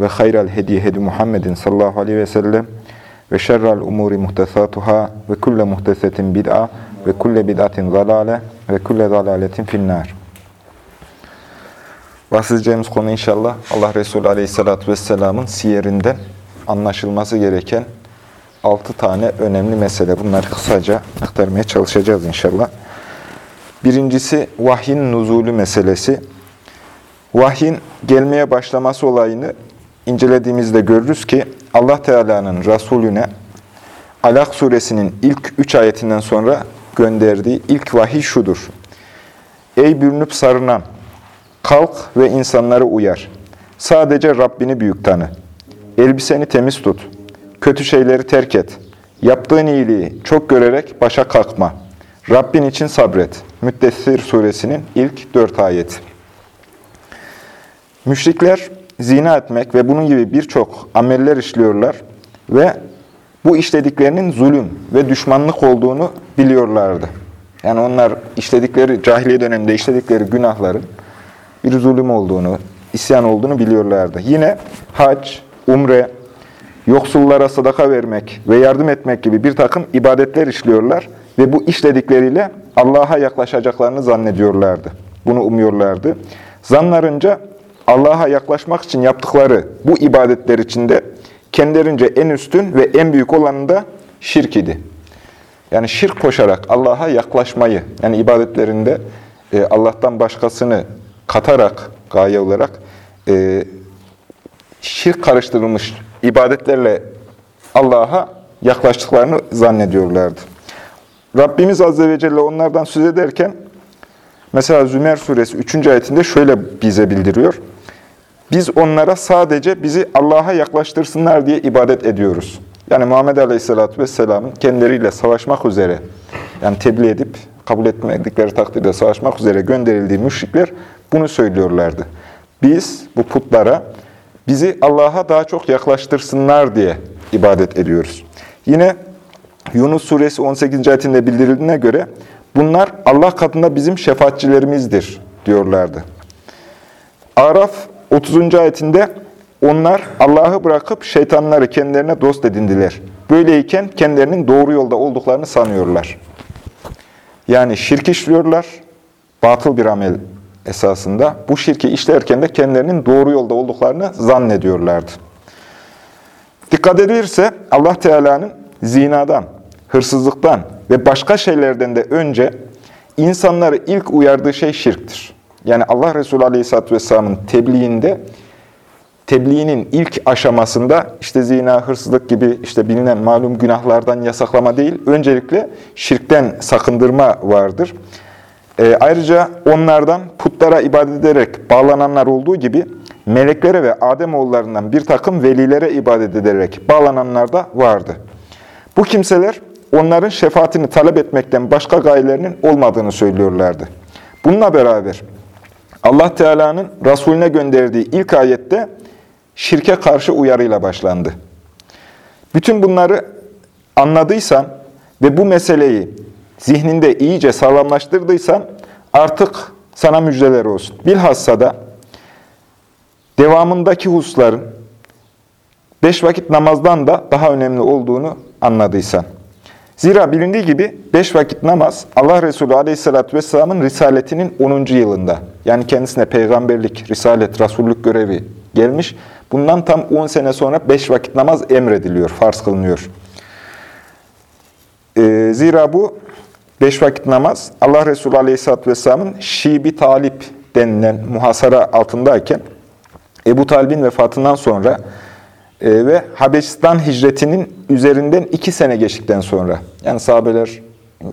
ve hayral hediye hedi Muhammedin sallallahu aleyhi ve sellem ve şerrel umuri muhtesatuhâ ve kulle muhtesetin bid'a ve kulle bid'atin zalale ve kulle zalaletin finnâr. Bahsedeceğimiz konu inşallah Allah Resulü aleyhissalatü vesselamın siyerinden anlaşılması gereken altı tane önemli mesele. Bunları kısaca aktarmaya çalışacağız inşallah. Birincisi vahyin nuzulü meselesi. Vahyin gelmeye başlaması olayını incelediğimizde görürüz ki Allah Teala'nın Resulüne Alak suresinin ilk üç ayetinden sonra gönderdiği ilk vahiy şudur. Ey bürünüp sarınan, kalk ve insanları uyar. Sadece Rabbini büyük tanı. Elbiseni temiz tut. Kötü şeyleri terk et. Yaptığın iyiliği çok görerek başa kalkma. Rabbin için sabret. Müddessir suresinin ilk dört ayeti. Müşrikler zina etmek ve bunun gibi birçok ameller işliyorlar ve bu işlediklerinin zulüm ve düşmanlık olduğunu biliyorlardı. Yani onlar işledikleri, cahiliye döneminde işledikleri günahların bir zulüm olduğunu, isyan olduğunu biliyorlardı. Yine hac, umre, yoksullara sadaka vermek ve yardım etmek gibi bir takım ibadetler işliyorlar ve bu işledikleriyle Allah'a yaklaşacaklarını zannediyorlardı. Bunu umuyorlardı. Zanlarınca Allah'a yaklaşmak için yaptıkları bu ibadetler içinde kendilerince en üstün ve en büyük olanı da şirk idi. Yani şirk koşarak Allah'a yaklaşmayı, yani ibadetlerinde e, Allah'tan başkasını katarak, gaye olarak e, şirk karıştırılmış ibadetlerle Allah'a yaklaştıklarını zannediyorlardı. Rabbimiz Azze ve Celle onlardan söz ederken, mesela Zümer suresi 3. ayetinde şöyle bize bildiriyor. Biz onlara sadece bizi Allah'a yaklaştırsınlar diye ibadet ediyoruz. Yani Muhammed Aleyhisselatü Vesselam'ın kendileriyle savaşmak üzere, yani tebliğ edip kabul etmedikleri takdirde savaşmak üzere gönderildiği müşrikler bunu söylüyorlardı. Biz bu putlara bizi Allah'a daha çok yaklaştırsınlar diye ibadet ediyoruz. Yine Yunus suresi 18. ayetinde bildirildiğine göre bunlar Allah katında bizim şefaatçilerimizdir diyorlardı. Araf 30. ayetinde onlar Allah'ı bırakıp şeytanları kendilerine dost edindiler. Böyleyken kendilerinin doğru yolda olduklarını sanıyorlar. Yani şirk işliyorlar, batıl bir amel esasında. Bu şirki işlerken de kendilerinin doğru yolda olduklarını zannediyorlardı. Dikkat edilirse Allah Teala'nın zinadan, hırsızlıktan ve başka şeylerden de önce insanları ilk uyardığı şey şirktir. Yani Allah Resulü Aleyhisselatü Vesselam'ın tebliğinde, tebliğinin ilk aşamasında işte zina, hırsızlık gibi işte bilinen malum günahlardan yasaklama değil, öncelikle şirkten sakındırma vardır. E, ayrıca onlardan putlara ibadet ederek bağlananlar olduğu gibi meleklere ve Ademoğullarından bir takım velilere ibadet ederek bağlananlar da vardı. Bu kimseler onların şefaatini talep etmekten başka gayelerinin olmadığını söylüyorlardı. Bununla beraber Allah Teala'nın Resulüne gönderdiği ilk ayette şirke karşı uyarıyla başlandı. Bütün bunları anladıysan ve bu meseleyi zihninde iyice sağlamlaştırdıysan artık sana müjdeler olsun. Bilhassa da devamındaki hususların beş vakit namazdan da daha önemli olduğunu anladıysan. Zira bilindiği gibi beş vakit namaz Allah Resulü Aleyhisselatü Vesselam'ın risaletinin 10. yılında yani kendisine peygamberlik, risalet, rasullük görevi gelmiş. Bundan tam 10 sene sonra beş vakit namaz emrediliyor, farz kılınıyor. Ee, zira bu beş vakit namaz Allah Resulü Aleyhisselatü Vesselam'ın Şibi Talip denilen muhasara altındayken Ebu Talib'in vefatından sonra e, ve Habeşistan hicretinin üzerinden iki sene geçtikten sonra, yani sahabeler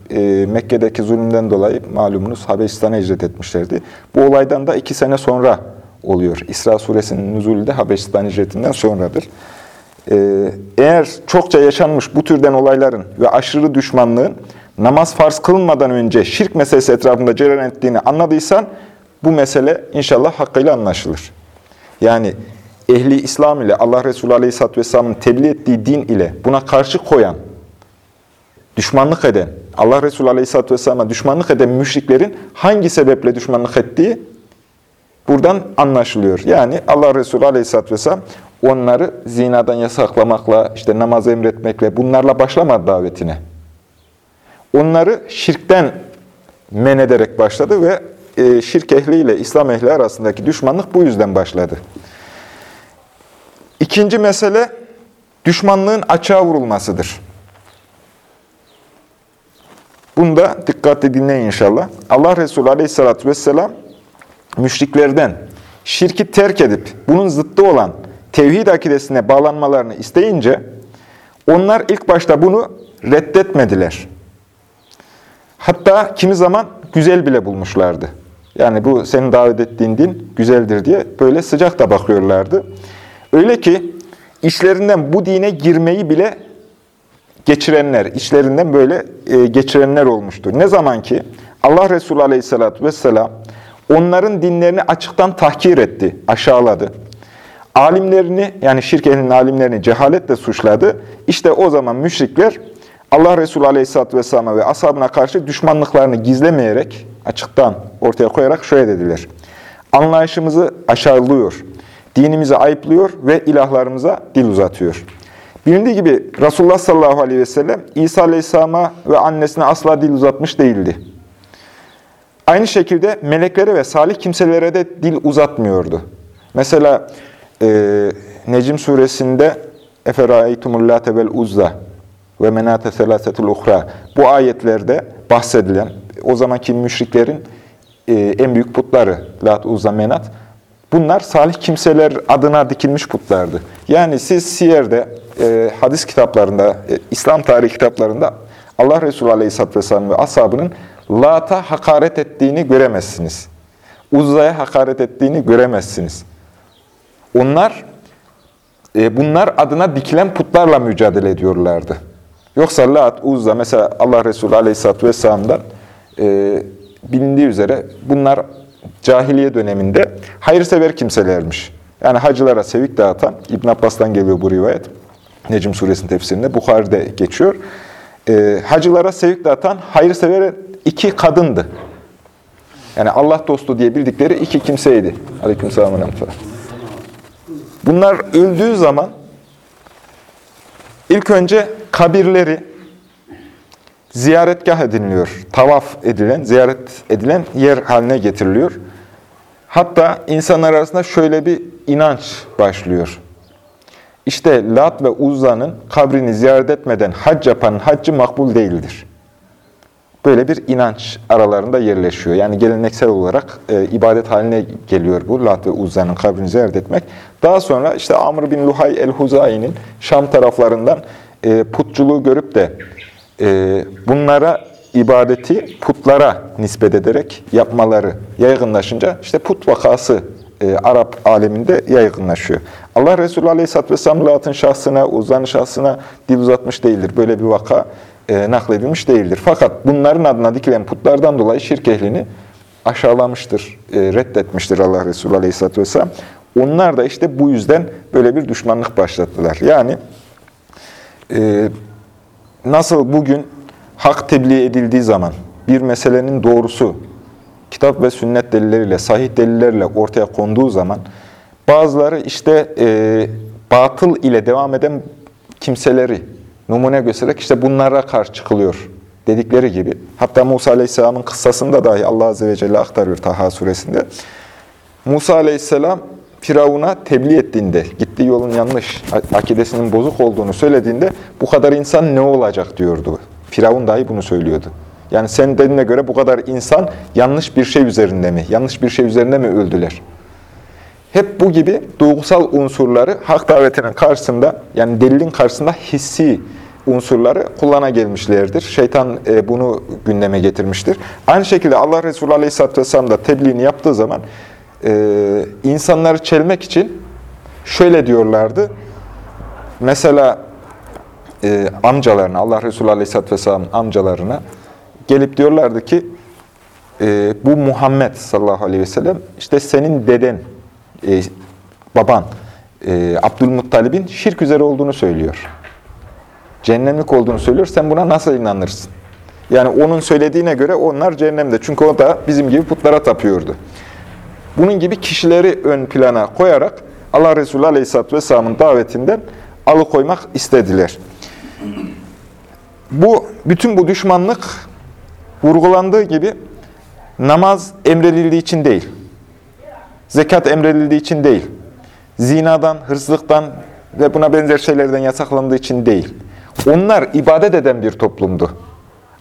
e, Mekke'deki zulümden dolayı malumunuz Habeşistan'a hicret etmişlerdi. Bu olaydan da iki sene sonra oluyor. İsra suresinin nüzulü de Habeşistan hicretinden sonradır. Ee, eğer çokça yaşanmış bu türden olayların ve aşırı düşmanlığın namaz farz kılınmadan önce şirk meselesi etrafında cereyan ettiğini anladıysan bu mesele inşallah hakkıyla anlaşılır. Yani ehli İslam ile Allah Resulü Aleyhisselatü Vesselam'ın tebliğ ettiği din ile buna karşı koyan, düşmanlık eden, Allah Resulü Aleyhisselatü Vesselam'a düşmanlık eden müşriklerin hangi sebeple düşmanlık ettiği buradan anlaşılıyor. Yani Allah Resulü Aleyhisselatü Vesselam onları zinadan yasaklamakla, işte namaz emretmekle bunlarla başlamadı davetine. Onları şirkten men ederek başladı ve e, şirk ehliyle İslam ehli arasındaki düşmanlık bu yüzden başladı. İkinci mesele düşmanlığın açığa vurulmasıdır. Bunda dikkatli dinleyin inşallah. Allah Resulü Aleyhisselatü vesselam müşriklerden şirki terk edip bunun zıttı olan tevhid akidesine bağlanmalarını isteyince onlar ilk başta bunu reddetmediler. Hatta kimi zaman güzel bile bulmuşlardı. Yani bu senin davet ettiğin din güzeldir diye böyle sıcak da bakıyorlardı. Öyle ki işlerinden bu dine girmeyi bile geçirenler, içlerinden böyle e, geçirenler olmuştur. Ne zaman ki Allah Resulü Aleyhisselatü Vesselam onların dinlerini açıktan tahkir etti, aşağıladı. Alimlerini yani şirk ehlinin alimlerini cehaletle suçladı. İşte o zaman müşrikler Allah Resulü Aleyhisselatü Vesselam'a ve ashabına karşı düşmanlıklarını gizlemeyerek, açıktan ortaya koyarak şöyle dediler. Anlayışımızı aşağılıyor, dinimizi ayıplıyor ve ilahlarımıza dil uzatıyor. Bilindiği gibi Resulullah sallallahu aleyhi ve sellem İsa aleyhisselama ve annesine asla dil uzatmış değildi. Aynı şekilde meleklere ve salih kimselere de dil uzatmıyordu. Mesela e, Necim suresinde late vel uzza ve menate selasetul uhra bu ayetlerde bahsedilen o zamanki müşriklerin e, en büyük putları Lat, Uzza, Menat bunlar salih kimseler adına dikilmiş putlardı. Yani siz Siyer'de, e, hadis kitaplarında, e, İslam tarihi kitaplarında Allah Resulü Aleyhisselatü Vesselam ve ashabının Lat'a hakaret ettiğini göremezsiniz. Uzza'ya hakaret ettiğini göremezsiniz. Onlar e, bunlar adına dikilen putlarla mücadele ediyorlardı. Yoksa Lat, Uzza mesela Allah Resulü Aleyhisselatü Vesselam'dan e, bilindiği üzere bunlar cahiliye döneminde hayırsever kimselermiş. Yani hacılara sevik dağıtan, İbn Abbas'tan geliyor bu rivayet. Necim suresinin tefsirinde, Bukhari'de geçiyor. E, hacılara sevik dağıtan hayırsever iki kadındı. Yani Allah dostu diye bildikleri iki kimseydi. Aleykümselam. Bunlar öldüğü zaman ilk önce kabirleri ziyaretgah ediliyor. Tavaf edilen, ziyaret edilen yer haline getiriliyor. Hatta insanlar arasında şöyle bir inanç başlıyor. İşte Lat ve Uzza'nın kabrini ziyaret etmeden hac yapanın haccı makbul değildir. Böyle bir inanç aralarında yerleşiyor. Yani geleneksel olarak e, ibadet haline geliyor bu Lat ve Uzza'nın kabrini ziyaret etmek. Daha sonra işte Amr bin Luhay el-Huzai'nin Şam taraflarından e, putçuluğu görüp de e, bunlara ibadeti putlara nispet ederek yapmaları yaygınlaşınca işte put vakası e, Arap aleminde yaygınlaşıyor. Allah Resulü Aleyhisselatü Vesselam Lat'ın şahsına, Uzza'nın şahsına dil uzatmış değildir. Böyle bir vaka e, nakledilmiş değildir. Fakat bunların adına dikilen putlardan dolayı şirk ehlini aşağılamıştır, e, reddetmiştir Allah Resulü Aleyhisselatü Vesselam. Onlar da işte bu yüzden böyle bir düşmanlık başlattılar. Yani e, nasıl bugün hak tebliğ edildiği zaman bir meselenin doğrusu kitap ve sünnet delilleriyle, sahih delillerle ortaya konduğu zaman bazıları işte e, batıl ile devam eden kimseleri numune göstererek işte bunlara karşı çıkılıyor dedikleri gibi. Hatta Musa Aleyhisselam'ın kıssasında dahi Allah Azze ve Celle aktarıyor Taha suresinde. Musa Aleyhisselam Firavun'a tebliğ ettiğinde, gittiği yolun yanlış, akidesinin bozuk olduğunu söylediğinde bu kadar insan ne olacak diyordu. Firavun dahi bunu söylüyordu. Yani sen dediğine göre bu kadar insan yanlış bir şey üzerinde mi, yanlış bir şey üzerinde mi öldüler? Hep bu gibi duygusal unsurları hak davetinin karşısında, yani delilin karşısında hissi unsurları kullana gelmişlerdir. Şeytan e, bunu gündeme getirmiştir. Aynı şekilde Allah Resulü Aleyhisselatü Vesselam da tebliğini yaptığı zaman e, insanları çelmek için şöyle diyorlardı. mesela e, amcalarına, Allah Resulü Aleyhisselatü Vesselam'ın amcalarına gelip diyorlardı ki, e, bu Muhammed sallallahu aleyhi ve sellem, işte senin deden, e, baban, e, Abdülmuttalib'in şirk üzere olduğunu söylüyor. Cehennemlik olduğunu söylüyor. Sen buna nasıl inanırsın? Yani onun söylediğine göre onlar cehennemde. Çünkü o da bizim gibi putlara tapıyordu. Bunun gibi kişileri ön plana koyarak Allah Resulü Aleyhisselatü Vesselam'ın davetinden alıkoymak istediler. Bu bütün bu düşmanlık vurgulandığı gibi namaz emredildiği için değil, zekat emredildiği için değil, zinadan, hırsızlıktan ve buna benzer şeylerden yasaklandığı için değil. Onlar ibadet eden bir toplumdu.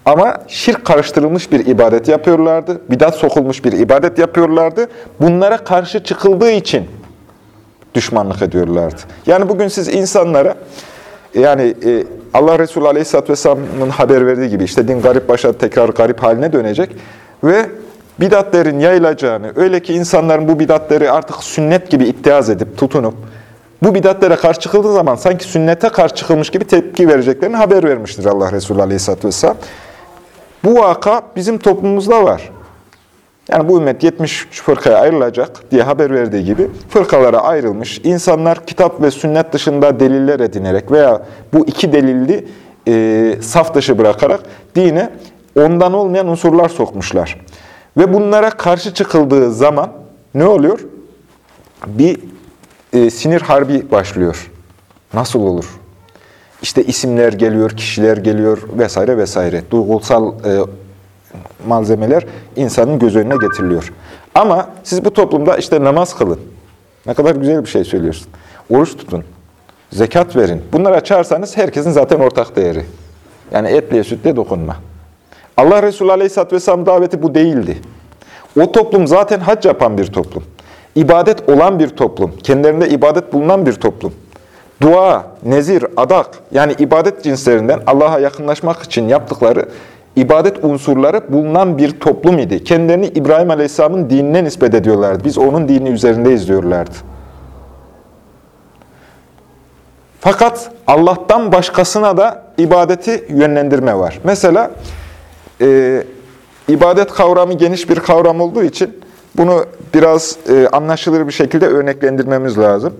Ama şirk karıştırılmış bir ibadet yapıyorlardı. Bidat sokulmuş bir ibadet yapıyorlardı. Bunlara karşı çıkıldığı için düşmanlık ediyorlardı. Yani bugün siz insanlara yani e, Allah Resulü Aleyhisselatü Vesselam'ın haber verdiği gibi işte din garip başa tekrar garip haline dönecek ve bidatlerin yayılacağını, öyle ki insanların bu bidatleri artık sünnet gibi ittiaz edip, tutunup, bu bidatlere karşı çıkıldığı zaman sanki sünnete karşı çıkılmış gibi tepki vereceklerini haber vermiştir Allah Resulü Aleyhisselatü Vesselam. Bu vaka bizim toplumumuzda var. Yani bu ümmet 73 fırkaya ayrılacak diye haber verdiği gibi fırkalara ayrılmış. İnsanlar kitap ve sünnet dışında deliller edinerek veya bu iki delilli e, saf dışı bırakarak dine ondan olmayan unsurlar sokmuşlar. Ve bunlara karşı çıkıldığı zaman ne oluyor? Bir e, sinir harbi başlıyor. Nasıl olur? İşte isimler geliyor, kişiler geliyor vesaire vesaire. Duygusal e, malzemeler insanın göz önüne getiriliyor. Ama siz bu toplumda işte namaz kılın. Ne kadar güzel bir şey söylüyorsun. Oruç tutun. Zekat verin. Bunları açarsanız herkesin zaten ortak değeri. Yani etliye sütle dokunma. Allah Resulü Aleyhisselatü Vesselam daveti bu değildi. O toplum zaten hac yapan bir toplum. İbadet olan bir toplum. Kendilerinde ibadet bulunan bir toplum. Dua, nezir, adak yani ibadet cinslerinden Allah'a yakınlaşmak için yaptıkları ibadet unsurları bulunan bir toplum idi. Kendilerini İbrahim Aleyhisselam'ın dinine nispet ediyorlardı. Biz onun dini üzerinde izliyorlardı. Fakat Allah'tan başkasına da ibadeti yönlendirme var. Mesela e, ibadet kavramı geniş bir kavram olduğu için bunu biraz e, anlaşılır bir şekilde örneklendirmemiz lazım.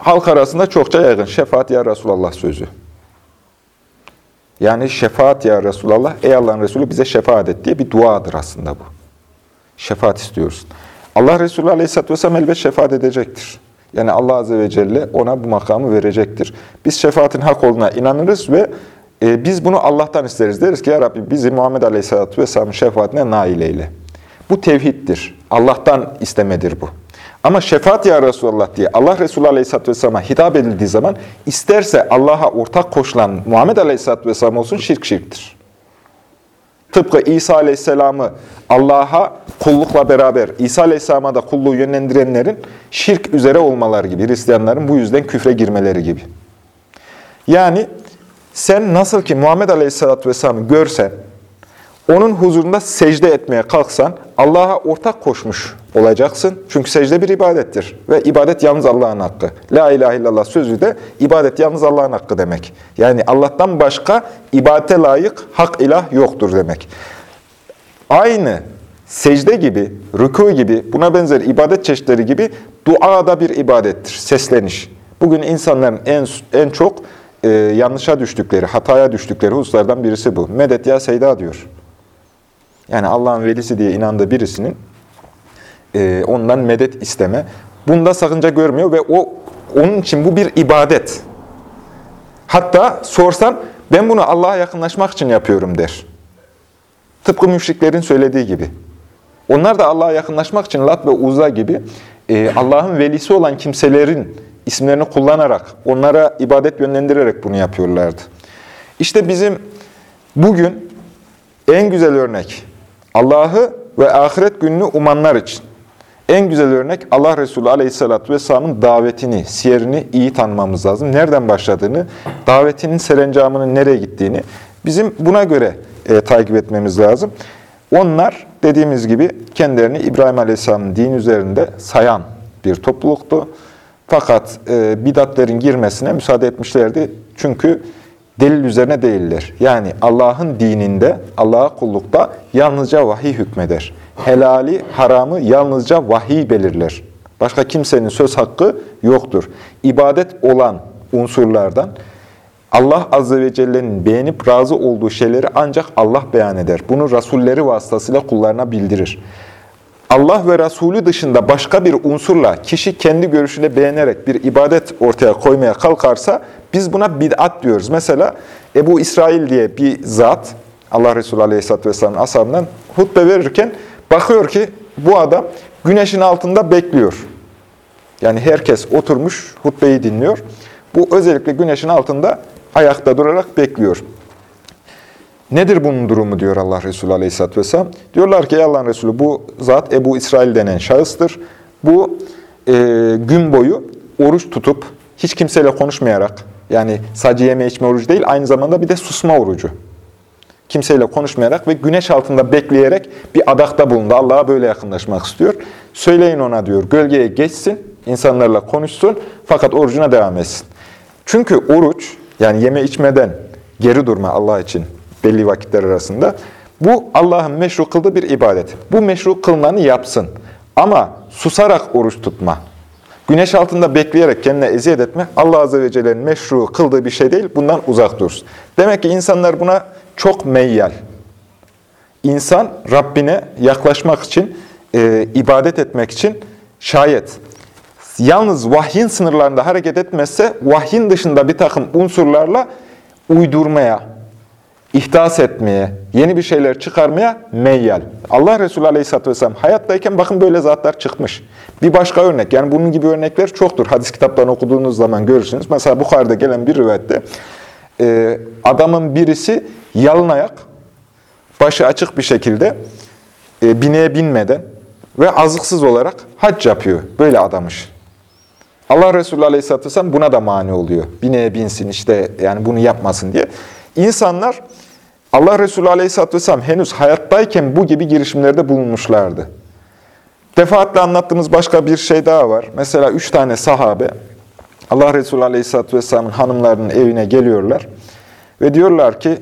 Halk arasında çokça yaygın şefaat ya Resulallah sözü. Yani şefaat ya Resulallah, ey Allah'ın Resulü bize şefaat et diye bir duadır aslında bu. Şefaat istiyoruz. Allah Resulü Aleyhisselatü Vesselam elbet şefaat edecektir. Yani Allah Azze ve Celle ona bu makamı verecektir. Biz şefaatin hak olduğuna inanırız ve e, biz bunu Allah'tan isteriz. Deriz ki ya Rabbi bizi Muhammed Aleyhisselatü Vesselam'ın şefaatine nail eyle. Bu tevhiddir. Allah'tan istemedir bu. Ama şefaat ya Resulallah diye Allah Resulü Aleyhisselatü Vesselam'a hitap edildiği zaman isterse Allah'a ortak koşulan Muhammed Aleyhisselatü Vesselam olsun şirk şirktir. Tıpkı İsa Aleyhisselam'ı Allah'a kullukla beraber İsa Aleyhisselam'a da kulluğu yönlendirenlerin şirk üzere olmaları gibi, Hristiyanların bu yüzden küfre girmeleri gibi. Yani sen nasıl ki Muhammed Aleyhisselatü Vesselam'ı görsen, onun huzurunda secde etmeye kalksan Allah'a ortak koşmuş olacaksın. Çünkü secde bir ibadettir. Ve ibadet yalnız Allah'ın hakkı. La ilahe illallah sözü de ibadet yalnız Allah'ın hakkı demek. Yani Allah'tan başka ibadete layık hak ilah yoktur demek. Aynı secde gibi, rükû gibi, buna benzer ibadet çeşitleri gibi dua da bir ibadettir. Sesleniş. Bugün insanların en, en çok e, yanlışa düştükleri, hataya düştükleri hususlardan birisi bu. Medet ya Seyda diyor. Yani Allah'ın velisi diye inandığı birisinin e, ondan medet isteme. Bunda sakınca görmüyor ve o onun için bu bir ibadet. Hatta sorsan ben bunu Allah'a yakınlaşmak için yapıyorum der. Tıpkı müşriklerin söylediği gibi. Onlar da Allah'a yakınlaşmak için Lat ve Uza gibi e, Allah'ın velisi olan kimselerin isimlerini kullanarak, onlara ibadet yönlendirerek bunu yapıyorlardı. İşte bizim bugün en güzel örnek Allah'ı ve ahiret gününü umanlar için. En güzel örnek Allah Resulü Aleyhisselatü Vesselam'ın davetini, siyerini iyi tanımamız lazım. Nereden başladığını, davetinin serencamının nereye gittiğini bizim buna göre e, takip etmemiz lazım. Onlar dediğimiz gibi kendilerini İbrahim Aleyhisselam'ın din üzerinde sayan bir topluluktu. Fakat e, bidatlerin girmesine müsaade etmişlerdi. Çünkü delil üzerine değiller. Yani Allah'ın dininde, Allah'a kullukta yalnızca vahiy hükmeder. Helali, haramı yalnızca vahiy belirler. Başka kimsenin söz hakkı yoktur. İbadet olan unsurlardan Allah Azze ve Celle'nin beğenip razı olduğu şeyleri ancak Allah beyan eder. Bunu Rasulleri vasıtasıyla kullarına bildirir. Allah ve Resulü dışında başka bir unsurla kişi kendi görüşüyle beğenerek bir ibadet ortaya koymaya kalkarsa biz buna bid'at diyoruz. Mesela Ebu İsrail diye bir zat Allah Resulü Aleyhisselatü Vesselam'ın ashabından hutbe verirken bakıyor ki bu adam güneşin altında bekliyor. Yani herkes oturmuş hutbeyi dinliyor. Bu özellikle güneşin altında ayakta durarak bekliyor. Nedir bunun durumu diyor Allah Resulü Aleyhisselatü Vesselam. Diyorlar ki Allah'ın Resulü bu zat Ebu İsrail denen şahıstır. Bu e, gün boyu oruç tutup hiç kimseyle konuşmayarak yani sadece yeme içme orucu değil aynı zamanda bir de susma orucu. Kimseyle konuşmayarak ve güneş altında bekleyerek bir adakta bulundu. Allah'a böyle yakınlaşmak istiyor. Söyleyin ona diyor gölgeye geçsin, insanlarla konuşsun fakat orucuna devam etsin. Çünkü oruç yani yeme içmeden geri durma Allah için belli vakitler arasında. Bu Allah'ın meşru kıldığı bir ibadet. Bu meşru kılmanı yapsın. Ama susarak oruç tutma, güneş altında bekleyerek kendine eziyet etme Allah Azze ve Celle'nin meşru kıldığı bir şey değil. Bundan uzak dursun. Demek ki insanlar buna çok meyyal. İnsan Rabbine yaklaşmak için, e, ibadet etmek için şayet yalnız vahyin sınırlarında hareket etmezse vahyin dışında bir takım unsurlarla uydurmaya, ihdas etmeye, yeni bir şeyler çıkarmaya meyyal. Allah Resulü Aleyhisselatü Vesselam hayattayken bakın böyle zatlar çıkmış. Bir başka örnek, yani bunun gibi örnekler çoktur. Hadis kitaplarını okuduğunuz zaman görürsünüz. Mesela Bukhari'de gelen bir rivayette e, adamın birisi yalın ayak, başı açık bir şekilde e, bineğe binmeden ve azıksız olarak hac yapıyor. Böyle adamış. Allah Resulü Aleyhisselatü Vesselam buna da mani oluyor. Bineğe binsin işte yani bunu yapmasın diye. İnsanlar Allah Resulü Aleyhisselatü Vesselam henüz hayattayken bu gibi girişimlerde bulunmuşlardı. Defaatle anlattığımız başka bir şey daha var. Mesela üç tane sahabe Allah Resulü Aleyhisselatü Vesselam'ın hanımlarının evine geliyorlar. Ve diyorlar ki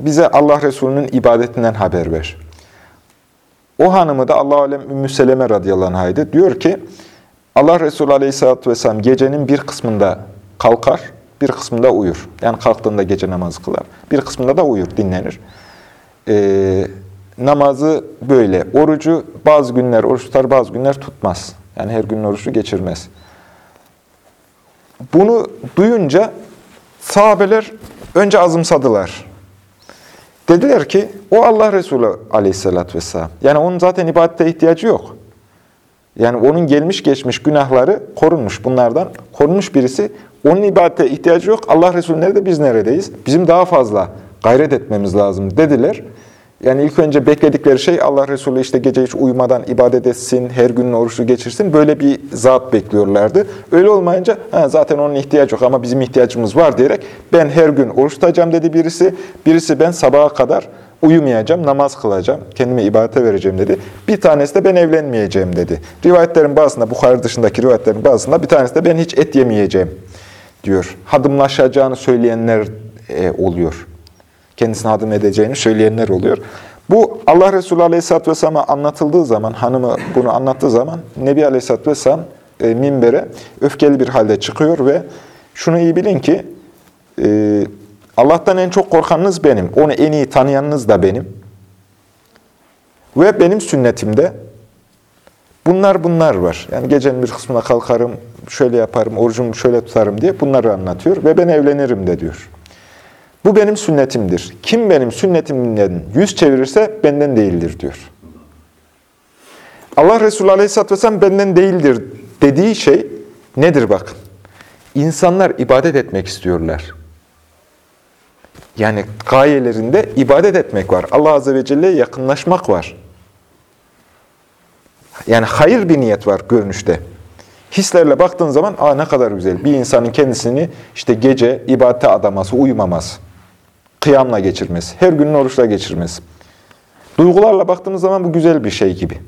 bize Allah Resulü'nün ibadetinden haber ver. O hanımı da Allah Alem Ümmü Seleme radıyallahu. Diyor ki Allah Resulü Aleyhisselatü Vesselam gecenin bir kısmında kalkar, bir kısmında uyur. Yani kalktığında gece namazı kılar. Bir kısmında da uyur, dinlenir. Ee, namazı böyle. Orucu bazı günler oruç tutar, bazı günler tutmaz. Yani her gün oruçlu geçirmez. Bunu duyunca sahabeler önce azımsadılar. Dediler ki o Allah Resulü aleyhissalatü vesselam. Yani onun zaten ibadete ihtiyacı yok. Yani onun gelmiş geçmiş günahları korunmuş. Bunlardan korunmuş birisi. Onun ibadete ihtiyacı yok. Allah Resulü nerede biz neredeyiz? Bizim daha fazla gayret etmemiz lazım dediler. Yani ilk önce bekledikleri şey Allah Resulü işte gece hiç uyumadan ibadet etsin, her gün oruçlu geçirsin. Böyle bir zat bekliyorlardı. Öyle olmayınca zaten onun ihtiyacı yok ama bizim ihtiyacımız var diyerek ben her gün oruç tutacağım dedi birisi. Birisi ben sabaha kadar uyumayacağım, namaz kılacağım, kendime ibadete vereceğim dedi. Bir tanesi de ben evlenmeyeceğim dedi. Rivayetlerin bazısında, Bukhari dışındaki rivayetlerin bazısında bir tanesi de ben hiç et yemeyeceğim diyor. Hadımlaşacağını söyleyenler e, oluyor. Kendisine hadım edeceğini söyleyenler oluyor. Bu Allah Resulü Aleyhisselatü Vesselam'a anlatıldığı zaman, hanımı bunu anlattığı zaman Nebi Aleyhisselatü Vesselam e, minbere öfkeli bir halde çıkıyor ve şunu iyi bilin ki e, Allah'tan en çok korkanınız benim. Onu en iyi tanıyanınız da benim. Ve benim sünnetimde bunlar bunlar var. Yani gecenin bir kısmına kalkarım, şöyle yaparım, orucumu şöyle tutarım diye bunları anlatıyor. Ve ben evlenirim de diyor. Bu benim sünnetimdir. Kim benim sünnetimden yüz çevirirse benden değildir diyor. Allah Resulü Aleyhisselatü Vesselam benden değildir dediği şey nedir bakın. İnsanlar ibadet etmek istiyorlar. Yani gayelerinde ibadet etmek var. Allah Azze ve Celle'ye yakınlaşmak var. Yani hayır bir niyet var görünüşte. Hislerle baktığın zaman Aa, ne kadar güzel. Bir insanın kendisini işte gece ibadete adaması, uyumaması, kıyamla geçirmesi, her günün oruçla geçirmesi. Duygularla baktığımız zaman bu güzel bir şey gibi.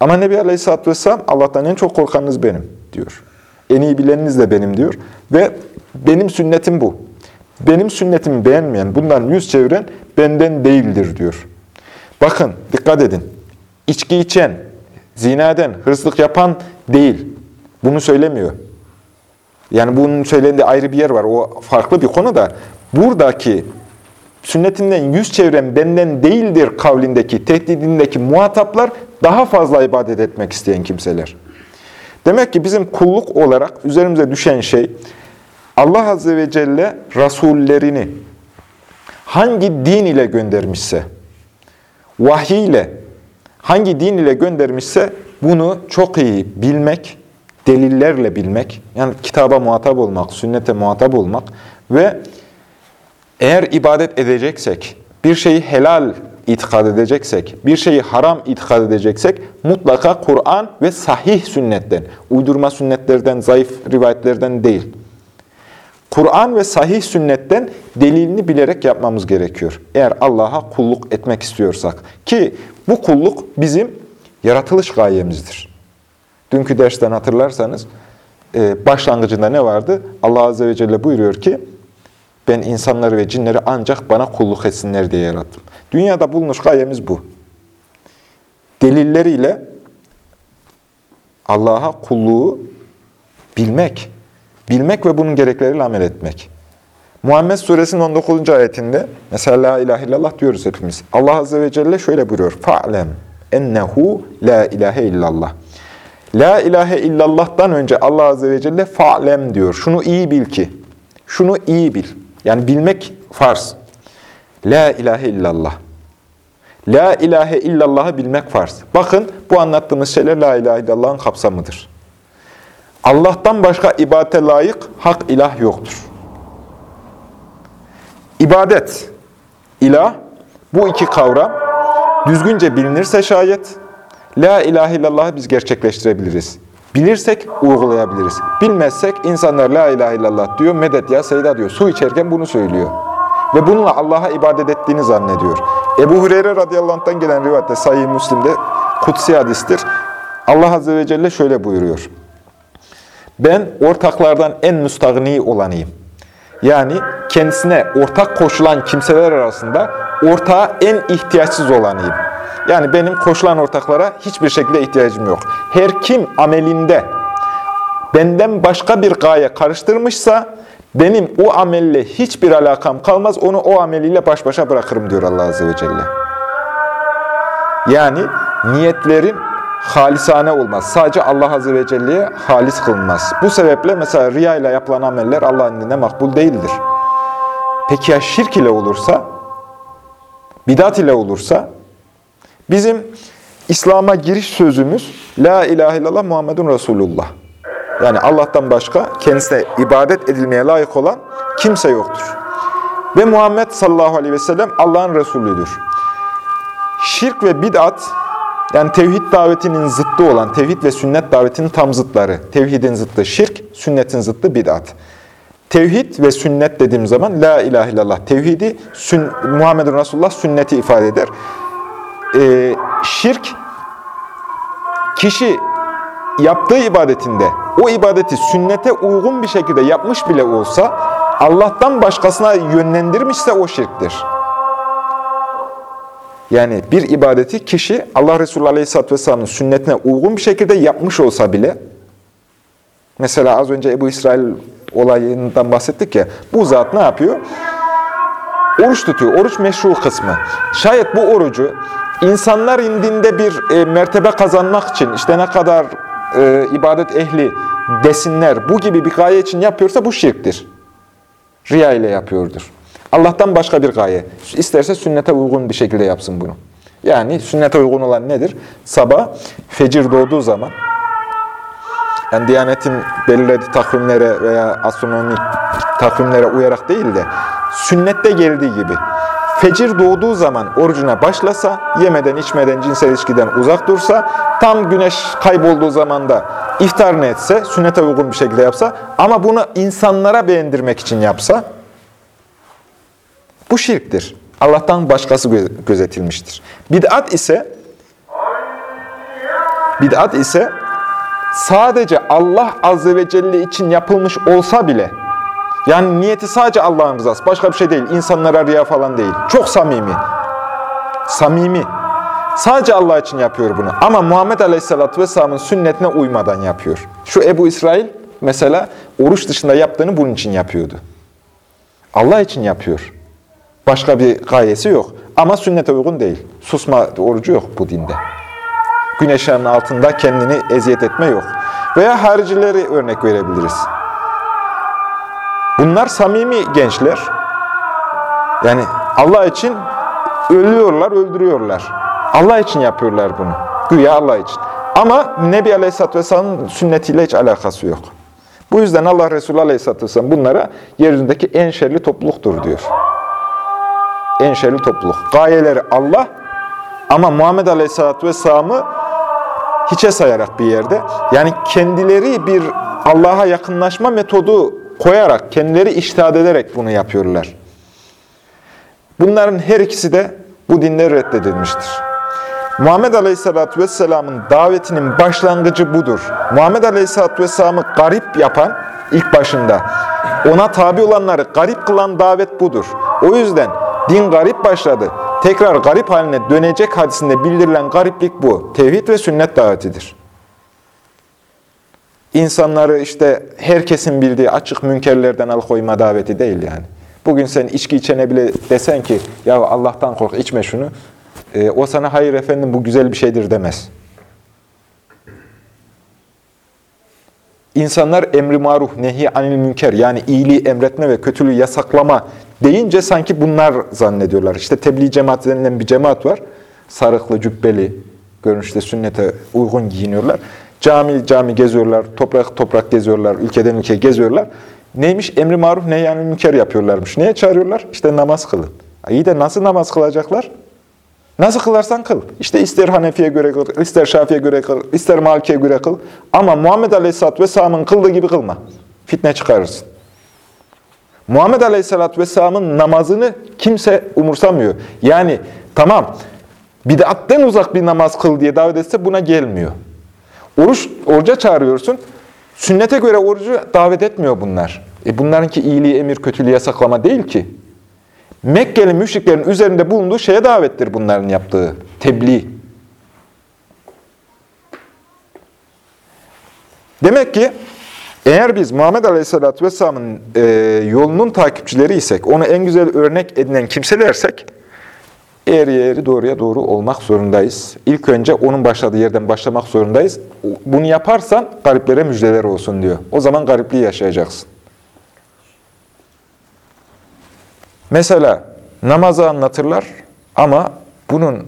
Ama Nebi Aleyhisselatü Vesselam Allah'tan en çok korkanınız benim diyor. En iyi bileniniz de benim diyor. Ve benim sünnetim bu. Benim sünnetimi beğenmeyen, bundan yüz çeviren benden değildir diyor. Bakın, dikkat edin. İçki içen, zina eden, hırsızlık yapan değil. Bunu söylemiyor. Yani bunun söylendiği ayrı bir yer var. O farklı bir konu da. Buradaki sünnetinden yüz çeviren benden değildir kavlindeki, tehdidindeki muhataplar daha fazla ibadet etmek isteyen kimseler. Demek ki bizim kulluk olarak üzerimize düşen şey Allah Azze ve Celle Rasullerini hangi din ile göndermişse, vahiy ile, hangi din ile göndermişse bunu çok iyi bilmek, delillerle bilmek, yani kitaba muhatap olmak, sünnete muhatap olmak ve eğer ibadet edeceksek, bir şeyi helal itikad edeceksek, bir şeyi haram itikad edeceksek mutlaka Kur'an ve sahih sünnetten, uydurma sünnetlerden, zayıf rivayetlerden değil. Kur'an ve sahih sünnetten delilini bilerek yapmamız gerekiyor. Eğer Allah'a kulluk etmek istiyorsak. Ki bu kulluk bizim yaratılış gayemizdir. Dünkü dersten hatırlarsanız e, başlangıcında ne vardı? Allah Azze ve Celle buyuruyor ki, ben insanları ve cinleri ancak bana kulluk etsinler diye yarattım. Dünyada bulmuş gayemiz bu. Delilleriyle Allah'a kulluğu bilmek, bilmek ve bunun gerekleriyle amel etmek. Muhammed Suresinin 19. ayetinde, mesela la ilahe illallah diyoruz hepimiz. Allah Azze ve Celle şöyle buyuruyor. Fa'lem ennehu la ilahe illallah. La ilahe illallah'tan önce Allah Azze ve Celle fa'lem diyor. Şunu iyi bil ki. Şunu iyi bil. Yani bilmek farz. La ilahe illallah. La ilahe illallah'ı bilmek farz. Bakın bu anlattığımız şeyler la ilahe illallah'ın kapsamıdır. Allah'tan başka ibadete layık hak ilah yoktur. İbadet, ilah, bu iki kavram düzgünce bilinirse şayet La ilahe illallah'ı biz gerçekleştirebiliriz. Bilirsek uygulayabiliriz. Bilmezsek insanlar la ilahe illallah diyor, medet ya seyda diyor. Su içerken bunu söylüyor. Ve bununla Allah'a ibadet ettiğini zannediyor. Ebu Hureyre radıyallahu anh'tan gelen rivayette Sahih Müslim'de kutsi hadistir. Allah azze ve celle şöyle buyuruyor. Ben ortaklardan en müstahni olanıyım. Yani kendisine ortak koşulan kimseler arasında ortağa en ihtiyaçsız olanıyım. Yani benim koşulan ortaklara hiçbir şekilde ihtiyacım yok. Her kim amelinde benden başka bir gaye karıştırmışsa benim o amelle hiçbir alakam kalmaz. Onu o ameliyle baş başa bırakırım diyor Allah Azze ve Celle. Yani niyetlerin halisane olmaz. Sadece Allah Azze ve Celle'ye halis kılınmaz. Bu sebeple mesela riya ile yapılan ameller Allah'ın indinde makbul değildir. Peki ya şirk ile olursa, bidat ile olursa, bizim İslam'a giriş sözümüz La ilahe illallah Muhammedun Resulullah. Yani Allah'tan başka kendisine ibadet edilmeye layık olan kimse yoktur. Ve Muhammed sallallahu aleyhi ve sellem Allah'ın Resulüdür. Şirk ve bid'at, yani tevhid davetinin zıttı olan, tevhid ve sünnet davetinin tam zıtları. Tevhidin zıttı şirk, sünnetin zıttı bid'at. Tevhid ve sünnet dediğim zaman la ilahe illallah tevhidi, sün, Muhammedun Resulullah sünneti ifade eder. Ee, şirk, kişi yaptığı ibadetinde o ibadeti sünnete uygun bir şekilde yapmış bile olsa Allah'tan başkasına yönlendirmişse o şirktir. Yani bir ibadeti kişi Allah Resulü Aleyhisselatü Vesselam'ın sünnetine uygun bir şekilde yapmış olsa bile mesela az önce Ebu İsrail olayından bahsettik ya bu zat ne yapıyor? Oruç tutuyor. Oruç meşru kısmı. Şayet bu orucu insanlar indinde bir e, mertebe kazanmak için işte ne kadar e, ibadet ehli desinler bu gibi bir gaye için yapıyorsa bu şirktir. Riya ile yapıyordur. Allah'tan başka bir gaye. İsterse sünnete uygun bir şekilde yapsın bunu. Yani sünnete uygun olan nedir? Sabah fecir doğduğu zaman yani Diyanet'in belirlediği takvimlere veya astronomik takvimlere uyarak değil de sünnette geldiği gibi fecir doğduğu zaman orucuna başlasa, yemeden, içmeden, cinsel ilişkiden uzak dursa, tam güneş kaybolduğu zaman da iftarını etse, sünnete uygun bir şekilde yapsa ama bunu insanlara beğendirmek için yapsa, bu şirktir. Allah'tan başkası gözetilmiştir. Bid'at ise bid'at ise sadece Allah Azze ve Celle için yapılmış olsa bile, yani niyeti sadece Allah'ın rızası, başka bir şey değil, insanlara riya falan değil. Çok samimi. Samimi. Sadece Allah için yapıyor bunu. Ama Muhammed Aleyhisselatü Vesselam'ın sünnetine uymadan yapıyor. Şu Ebu İsrail mesela oruç dışında yaptığını bunun için yapıyordu. Allah için yapıyor. Başka bir gayesi yok. Ama sünnete uygun değil. Susma orucu yok bu dinde. Güneşlerin altında kendini eziyet etme yok. Veya haricileri örnek verebiliriz. Bunlar samimi gençler. Yani Allah için ölüyorlar, öldürüyorlar. Allah için yapıyorlar bunu. Güya Allah için. Ama Nebi Aleyhisselatü Vesselam'ın sünnetiyle hiç alakası yok. Bu yüzden Allah Resulü Aleyhisselatü Vesselam bunlara yeryüzündeki en şerli topluluktur diyor. En şerli topluluk. Gayeleri Allah ama Muhammed Aleyhisselatü Vesselam'ı hiçe sayarak bir yerde. Yani kendileri bir Allah'a yakınlaşma metodu koyarak, kendileri iştihad ederek bunu yapıyorlar. Bunların her ikisi de bu dinde reddedilmiştir. Muhammed Aleyhisselatü Vesselam'ın davetinin başlangıcı budur. Muhammed Aleyhisselatü Vesselam'ı garip yapan ilk başında, ona tabi olanları garip kılan davet budur. O yüzden din garip başladı. Tekrar garip haline dönecek hadisinde bildirilen gariplik bu. Tevhid ve sünnet davetidir. İnsanları işte herkesin bildiği açık münkerlerden alıkoyma daveti değil yani. Bugün sen içki içene bile desen ki ya Allah'tan kork içme şunu. E, o sana hayır efendim bu güzel bir şeydir demez. İnsanlar emri maruf, nehi anil münker yani iyiliği emretme ve kötülüğü yasaklama deyince sanki bunlar zannediyorlar. İşte tebliğ cemaat denilen bir cemaat var. Sarıklı, cübbeli, görünüşte sünnete uygun giyiniyorlar. Cami cami geziyorlar, toprak toprak geziyorlar, ülkeden ülkeye geziyorlar. Neymiş? Emri maruf ne yani münker yapıyorlarmış. Neye çağırıyorlar? İşte namaz kılın. İyi de nasıl namaz kılacaklar? Nasıl kılarsan kıl. İşte ister Hanefi'ye göre kıl, ister Şafi'ye göre kıl, ister Maliki'ye göre kıl. Ama Muhammed Aleyhisselatü Vesselam'ın kıldığı gibi kılma. Fitne çıkarırsın. Muhammed Aleyhisselatü Vesselam'ın namazını kimse umursamıyor. Yani tamam bid'atten uzak bir namaz kıl diye davet etse buna gelmiyor. Oruç, oruca çağırıyorsun. Sünnete göre orucu davet etmiyor bunlar. E bunlarınki iyiliği emir, kötülüğü yasaklama değil ki. Mekkeli müşriklerin üzerinde bulunduğu şeye davettir bunların yaptığı. Tebliğ. Demek ki eğer biz Muhammed Aleyhisselatü Vesselam'ın e, yolunun takipçileri isek, onu en güzel örnek edinen kimselersek, eğri eğri doğruya doğru olmak zorundayız. İlk önce onun başladığı yerden başlamak zorundayız. Bunu yaparsan gariplere müjdeler olsun diyor. O zaman garipliği yaşayacaksın. Mesela namazı anlatırlar ama bunun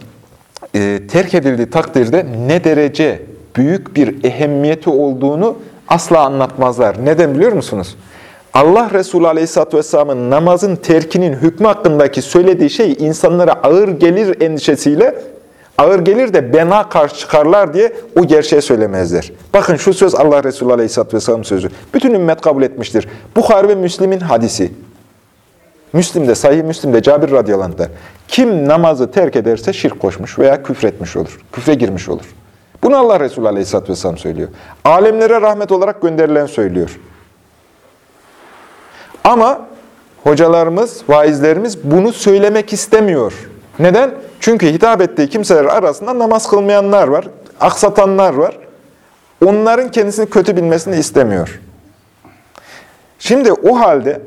e, terk edildiği takdirde ne derece büyük bir ehemmiyeti olduğunu asla anlatmazlar. Neden biliyor musunuz? Allah Resulü Aleyhisselatü Vesselam'ın namazın terkinin hükmü hakkındaki söylediği şey insanlara ağır gelir endişesiyle ağır gelir de bena karşı çıkarlar diye o gerçeği söylemezler. Bakın şu söz Allah Resulü Aleyhisselatü Vesselam sözü. Bütün ümmet kabul etmiştir. Bukhari ve Müslim'in hadisi. Müslim'de, Sahih Müslim'de Cabir radıyallahu anh kim namazı terk ederse şirk koşmuş veya küfretmiş olur, küfre girmiş olur. Bunu Allah Resulü aleyhisselatü vesselam söylüyor. Alemlere rahmet olarak gönderilen söylüyor. Ama hocalarımız, vaizlerimiz bunu söylemek istemiyor. Neden? Çünkü hitap ettiği kimseler arasında namaz kılmayanlar var, aksatanlar var. Onların kendisini kötü bilmesini istemiyor. Şimdi o halde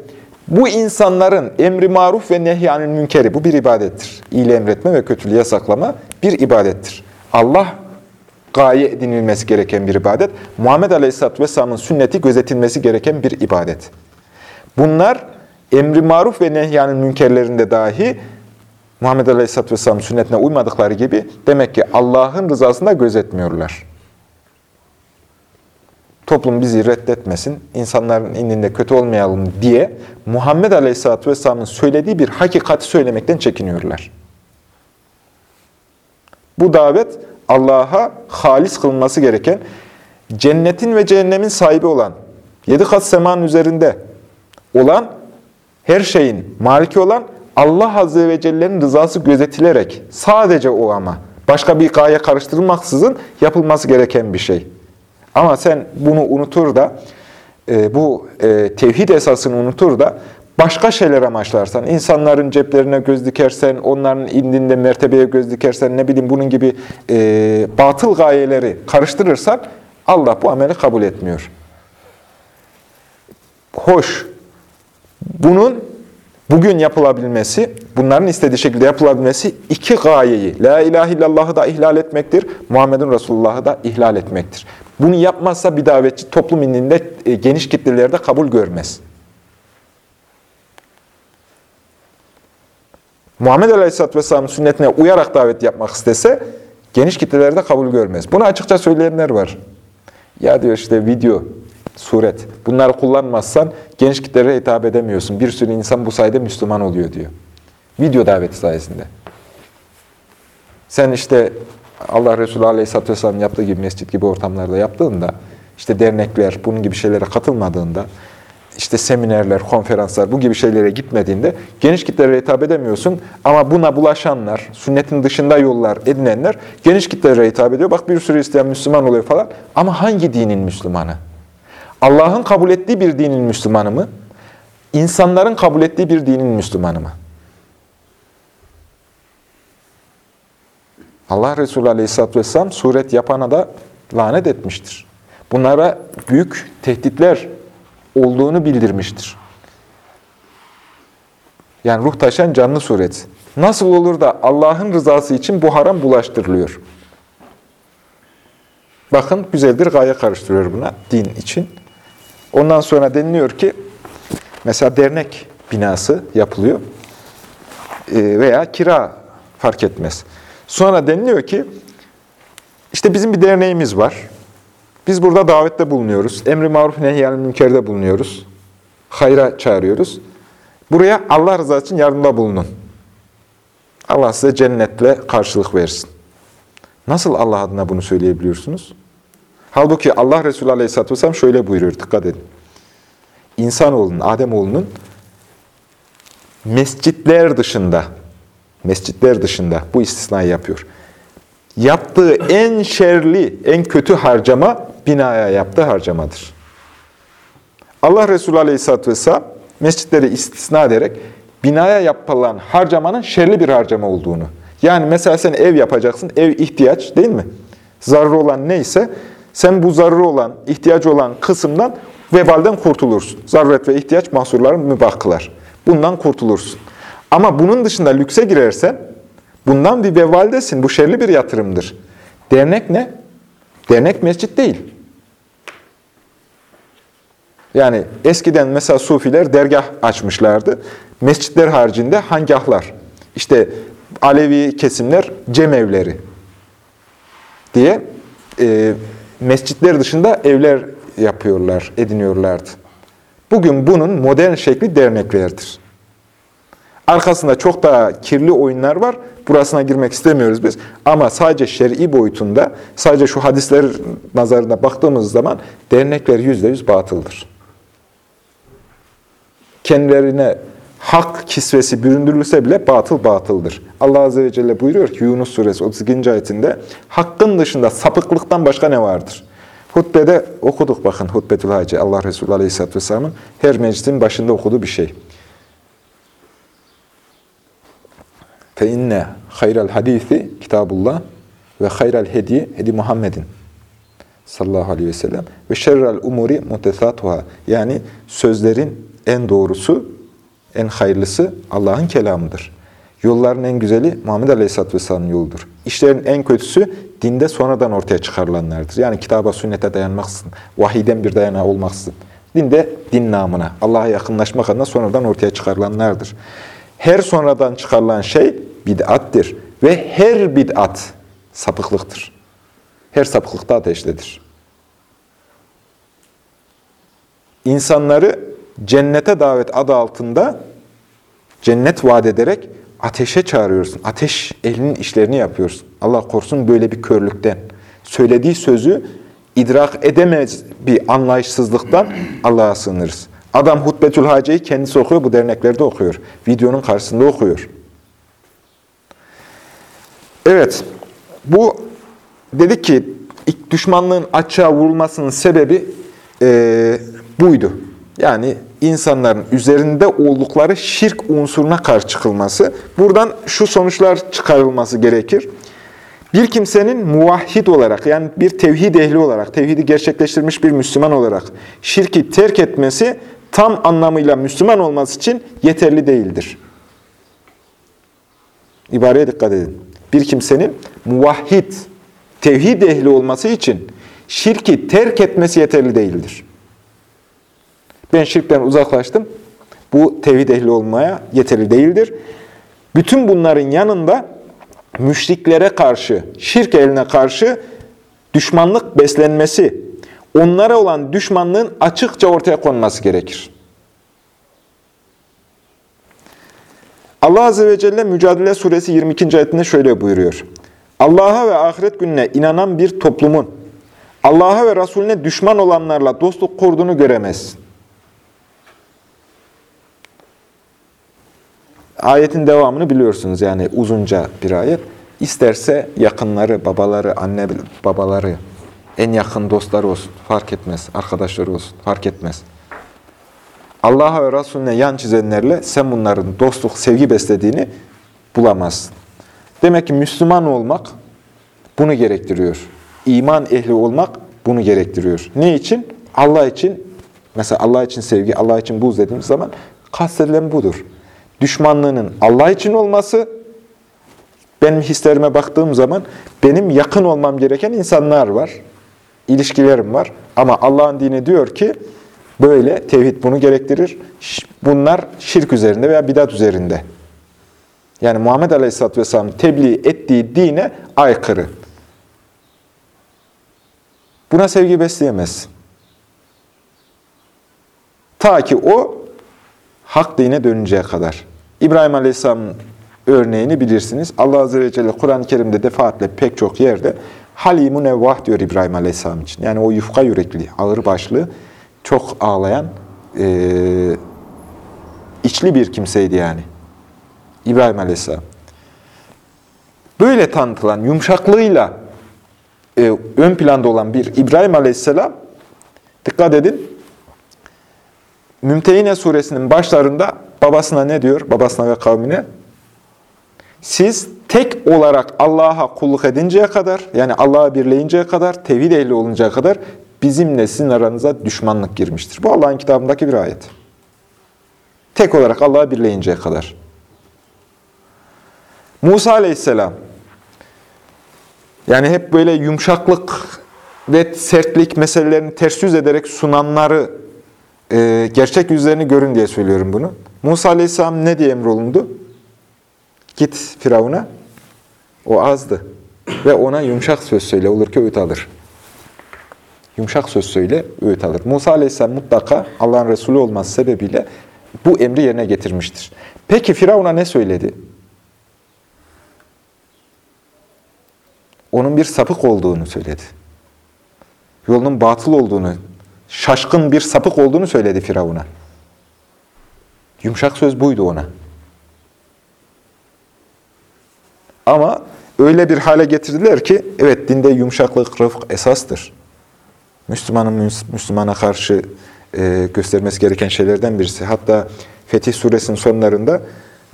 bu insanların emri maruf ve nehyanın münkeri, bu bir ibadettir. İyiliği emretme ve kötülüğü yasaklama bir ibadettir. Allah gaye edinilmesi gereken bir ibadet. Muhammed Aleyhisselatü Vesselam'ın sünneti gözetilmesi gereken bir ibadet. Bunlar emri maruf ve nehyanın münkerlerinde dahi Muhammed Aleyhisselatü Vesselam'ın sünnetine uymadıkları gibi demek ki Allah'ın rızasını da gözetmiyorlar toplum bizi reddetmesin, insanların indinde kötü olmayalım diye Muhammed Aleyhisselatü Vesselam'ın söylediği bir hakikati söylemekten çekiniyorlar. Bu davet Allah'a halis kılınması gereken, cennetin ve cehennemin sahibi olan, yedi kat semanın üzerinde olan, her şeyin maliki olan Allah Azze ve Celle'nin rızası gözetilerek, sadece o ama, başka bir gaye karıştırılmaksızın yapılması gereken bir şey. Ama sen bunu unutur da, e, bu e, tevhid esasını unutur da, başka şeyler amaçlarsan, insanların ceplerine göz dikersen, onların indinde mertebeye göz dikersen, ne bileyim bunun gibi e, batıl gayeleri karıştırırsan, Allah bu ameli kabul etmiyor. Hoş, bunun bugün yapılabilmesi, bunların istediği şekilde yapılabilmesi iki gayeyi, La ilahe illallah'ı da ihlal etmektir, Muhammedun Resulullah'ı da ihlal etmektir. Bunu yapmazsa bir davetçi toplum indinde e, geniş kitlelerde kabul görmez. Muhammed Aleyhisselatü Vesselam'ın sünnetine uyarak davet yapmak istese geniş kitlelerde kabul görmez. Bunu açıkça söyleyenler var. Ya diyor işte video, suret. Bunları kullanmazsan geniş kitlere hitap edemiyorsun. Bir sürü insan bu sayede Müslüman oluyor diyor. Video daveti sayesinde. Sen işte Allah Resulü Aleyhisselatü Vesselam yaptığı gibi mescit gibi ortamlarda yaptığında, işte dernekler, bunun gibi şeylere katılmadığında, işte seminerler, konferanslar, bu gibi şeylere gitmediğinde geniş kitlere hitap edemiyorsun. Ama buna bulaşanlar, sünnetin dışında yollar edinenler geniş kitlere hitap ediyor. Bak bir sürü isteyen Müslüman oluyor falan. Ama hangi dinin Müslümanı? Allah'ın kabul ettiği bir dinin Müslümanı mı? İnsanların kabul ettiği bir dinin Müslümanı mı? Allah Resulü Aleyhisselatü Vesselam suret yapana da lanet etmiştir. Bunlara büyük tehditler olduğunu bildirmiştir. Yani ruh taşıyan canlı suret. Nasıl olur da Allah'ın rızası için bu haram bulaştırılıyor? Bakın güzel bir gaye karıştırıyor buna din için. Ondan sonra deniliyor ki mesela dernek binası yapılıyor ee, veya kira fark etmez. Sonra deniliyor ki işte bizim bir derneğimiz var. Biz burada davette bulunuyoruz. Emri maruf nehyanı münkerde bulunuyoruz. Hayra çağırıyoruz. Buraya Allah rızası için yardımda bulunun. Allah size cennetle karşılık versin. Nasıl Allah adına bunu söyleyebiliyorsunuz? Halbuki Allah Resulü Aleyhisselatü Vesselam şöyle buyuruyor, dikkat edin. İnsanoğlunun, Ademoğlunun mescitler dışında, mescitler dışında bu istisnayı yapıyor. Yaptığı en şerli, en kötü harcama binaya yaptığı harcamadır. Allah Resulü Aleyhisselatü Vesselam mescitleri istisna ederek binaya yapılan harcamanın şerli bir harcama olduğunu. Yani mesela sen ev yapacaksın, ev ihtiyaç değil mi? Zararı olan neyse sen bu zararı olan, ihtiyacı olan kısımdan vebalden kurtulursun. Zaruret ve ihtiyaç mahsurların mübah Bundan kurtulursun. Ama bunun dışında lükse girersen bundan bir vebaldesin. Bu şerli bir yatırımdır. Dernek ne? Dernek mescit değil. Yani eskiden mesela Sufiler dergah açmışlardı. Mescitler haricinde hangahlar. İşte Alevi kesimler cemevleri diye e, mescitler dışında evler yapıyorlar, ediniyorlardı. Bugün bunun modern şekli derneklerdir. Arkasında çok daha kirli oyunlar var. Burasına girmek istemiyoruz biz. Ama sadece şer'i boyutunda, sadece şu hadisler nazarında baktığımız zaman dernekler yüzde yüz batıldır. Kendilerine hak kisvesi büründürülse bile batıl batıldır. Allah Azze ve Celle buyuruyor ki Yunus Suresi 32. ayetinde hakkın dışında sapıklıktan başka ne vardır? Hutbede okuduk bakın Hutbetül Hacı Allah Resulü Aleyhisselatü Vesselam'ın her meclisin başında okuduğu bir şey. Fe inne hayral hadisi kitabullah ve hayral hediye hedi Muhammedin sallallahu aleyhi ve sellem ve şerrel umuri mutesatuhâ yani sözlerin en doğrusu, en hayırlısı Allah'ın kelamıdır. Yolların en güzeli Muhammed Aleyhisselatü Vesselam'ın yoludur. İşlerin en kötüsü dinde sonradan ortaya çıkarılanlardır. Yani kitaba, sünnete dayanmaksızın, vahiden bir dayanağı olmaksızın. Dinde din namına, Allah'a yakınlaşmak adına sonradan ortaya çıkarılanlardır. Her sonradan çıkarılan şey bid'attir. Ve her bid'at sapıklıktır. Her sapıklıkta ateştedir. İnsanları cennete davet adı altında cennet vaat ederek ateşe çağırıyorsun. Ateş elinin işlerini yapıyorsun. Allah korusun böyle bir körlükten. Söylediği sözü idrak edemez bir anlayışsızlıktan Allah'a sığınırız. Adam Hutbetül Hace'yi kendisi okuyor, bu derneklerde okuyor. Videonun karşısında okuyor. Evet, bu dedik ki düşmanlığın açığa vurulmasının sebebi e, buydu. Yani insanların üzerinde oldukları şirk unsuruna karşı çıkılması. Buradan şu sonuçlar çıkarılması gerekir. Bir kimsenin muvahhid olarak yani bir tevhid ehli olarak, tevhidi gerçekleştirmiş bir Müslüman olarak şirki terk etmesi tam anlamıyla Müslüman olması için yeterli değildir. İbareye dikkat edin. Bir kimsenin muvahhid, tevhid ehli olması için şirki terk etmesi yeterli değildir. Ben şirkten uzaklaştım. Bu tevhid ehli olmaya yeterli değildir. Bütün bunların yanında müşriklere karşı, şirk eline karşı düşmanlık beslenmesi, onlara olan düşmanlığın açıkça ortaya konması gerekir. Allah Azze ve Celle Mücadele Suresi 22. ayetinde şöyle buyuruyor. Allah'a ve ahiret gününe inanan bir toplumun Allah'a ve Resulüne düşman olanlarla dostluk kurduğunu göremezsin. Ayetin devamını biliyorsunuz yani uzunca bir ayet. İsterse yakınları, babaları, anne babaları, en yakın dostları olsun, fark etmez. Arkadaşları olsun, fark etmez. Allah'a ve Resulüne yan çizenlerle sen bunların dostluk, sevgi beslediğini bulamazsın. Demek ki Müslüman olmak bunu gerektiriyor. İman ehli olmak bunu gerektiriyor. Ne için? Allah için, mesela Allah için sevgi, Allah için buz dediğimiz zaman kastedilen budur. Düşmanlığının Allah için olması, benim hislerime baktığım zaman benim yakın olmam gereken insanlar var, ilişkilerim var. Ama Allah'ın dini diyor ki, böyle tevhid bunu gerektirir. Bunlar şirk üzerinde veya bidat üzerinde. Yani Muhammed Aleyhisselatü Vesselam tebliğ ettiği dine aykırı. Buna sevgi besleyemez. Ta ki o hak dine dönünceye kadar. İbrahim Aleyhisselam'ın örneğini bilirsiniz. Allah Azze ve Celle Kur'an-ı Kerim'de defaatle pek çok yerde Halimun evvah diyor İbrahim Aleyhisselam için. Yani o yufka yürekli, ağır başlı, çok ağlayan, e, içli bir kimseydi yani. İbrahim Aleyhisselam. Böyle tanıtılan yumuşaklığıyla e, ön planda olan bir İbrahim Aleyhisselam, dikkat edin, Mümtehine suresinin başlarında babasına ne diyor? Babasına ve kavmine. Siz tek olarak Allah'a kulluk edinceye kadar, yani Allah'a birleyinceye kadar, tevhid ehli oluncaya kadar bizimle sizin aranıza düşmanlık girmiştir. Bu Allah'ın kitabındaki bir ayet. Tek olarak Allah'a birleyinceye kadar. Musa aleyhisselam, yani hep böyle yumuşaklık ve sertlik meselelerini ters yüz ederek sunanları e, gerçek yüzlerini görün diye söylüyorum bunu. Musa aleyhisselam ne diye emrolundu? Git Firavun'a. O azdı. Ve ona yumuşak söz söyle olur ki öğüt alır. Yumuşak söz söyle, öğüt alır. Musa aleyhisselam mutlaka Allah'ın Resulü olması sebebiyle bu emri yerine getirmiştir. Peki Firavun'a ne söyledi? Onun bir sapık olduğunu söyledi. Yolunun batıl olduğunu, şaşkın bir sapık olduğunu söyledi Firavun'a. Yumuşak söz buydu ona. Ama öyle bir hale getirdiler ki, evet dinde yumuşaklık, rıfk esastır. Müslümanın Müslümana karşı e, göstermesi gereken şeylerden birisi. Hatta Fetih Suresinin sonlarında